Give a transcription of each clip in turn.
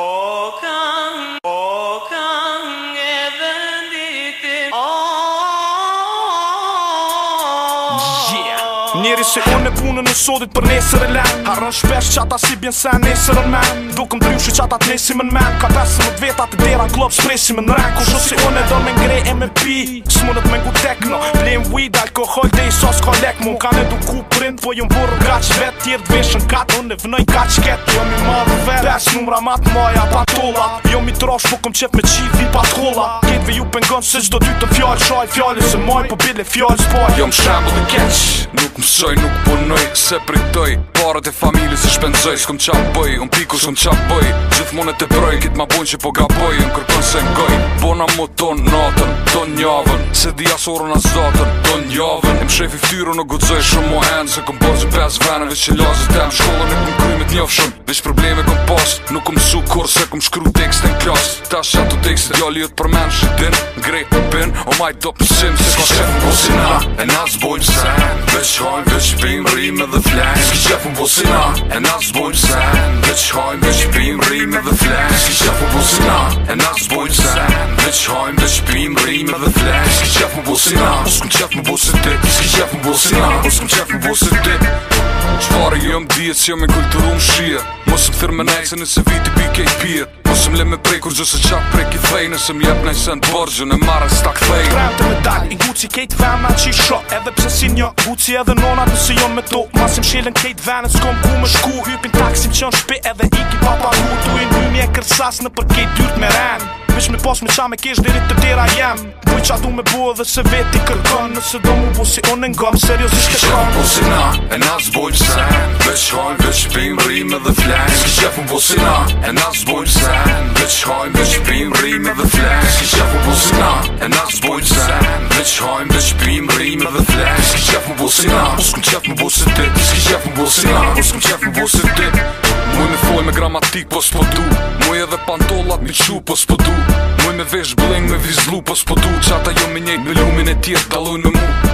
Oh. Njeri se unë e punën në sodit për nesër e lem Harën shpesh qata si bjen se nesër e men Dukëm të rjushu që ata të nesim në men Ka 15 dveta të dera në klub e në ren Kusho si unë e do me ngrej e me pi S'munët me ngu tekno blejmë weed, alkohol, dhe i sos ka lek Mun kanë eduku print, po jëm burë nga që vet Tjerë të veshën katë, unë e vënoj nga që ketë po Jo mi marë vet, pes numra matë maja pa tolla Jëm i drosh, po këm qep me qivin pa tolla Shefi ju pengon se qdo ty të fjall Shaj fjallin se moj po bile fjall s'pall Jom shambull dhe keq Nuk mësoj, nuk punoj, se pritoj Parët e familjës i shpenzoj S'kom këm qa bëj, un piku s'kom këm qa bëj Gjithë mune të broj, Kit ma bun që po ga bëj Unë kërkon se ngoj Bona mu ton natën, ton njavën Se di asoru në zatën, ton njavën Em shrejfi ftyru në gudzoj shumë o hendë Se këm bërë që pes venë, veç që lasë të temë Shkollë në këm krymet njëfë shumë Veç probleme nuk su kur Se këm shkru tekstën klasë Ta shë ato tekstën, gjalli jëtë din Grejt për bin O maj do pësim Se ka qef më bosina E nas bojmë sen Veç hajmë veç bim rime dhe flen Ski qef më bosina E nas bojmë sen Veç hajmë veç bim rime dhe flen Ski qef më bosina E nas bojmë sen Veç hajmë veç bim rime dhe flen Ski qef më bosina Mosëm thyrë me nejse nëse viti i kej pia Mosëm le me prej kur gjësë qak prej ki fej Nëse më jep nejse në borgjë në marrë së tak fej Rem të medal i guci kejt vem në që i shok Edhe pse si një guci edhe nona të se jon me do Masim shjelen kejt ven e s'kom ku me shku Hypin taksim që në shpi edhe iki ki papa hu Tu i një mje kërsas në për kejt dyrt me ren Vesh me pos me qa me kesh dirit të tira jem Buj qa du me bua dhe se veti kërkon Nëse do mu bu si unë ngom Serios ishte shkon Qa po si na, e na zbojmë se pim rime dhe flash Ski shefu po si na e na zbojnë sen Veç hajm veç shpim rime dhe flash Ski shefu po si na e na zbojnë sen Veç hajm veç pim flash Ski shefu po si na po s'kum qef më bo si ti Ski po si na po s'kum qef më bo si ti Muj me foj me gramatik po s'po du Muj edhe pantolat mi qu po s'po du Muj me vesh bling me vizlu po s'po du Qata jo me njejt me lumin e tjetë dalojnë me mu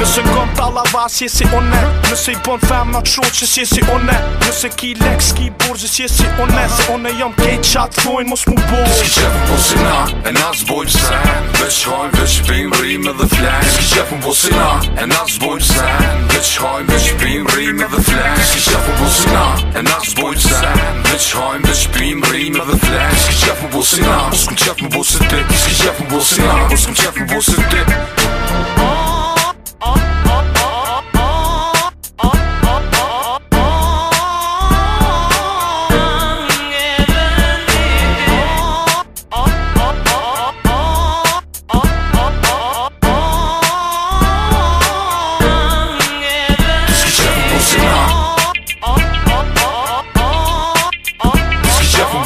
Nëse kom ta lavas, jesi si one Nëse i bon fem në qoqës, jesi si one Nëse ki lek, s'ki burgës, jesi si one Se one jam kej qatë, thujnë mos mu bo S'ki qef më posi na, e na s'bojmë sen Veq hojmë, veq pim, rrim edhe flen S'ki qef më posi na, e na s'bojmë sen Veq hojmë, veq pim, rrim edhe flen S'ki qef më posi na, e na s'bojmë sen Veq hojmë, veq pim, rrim edhe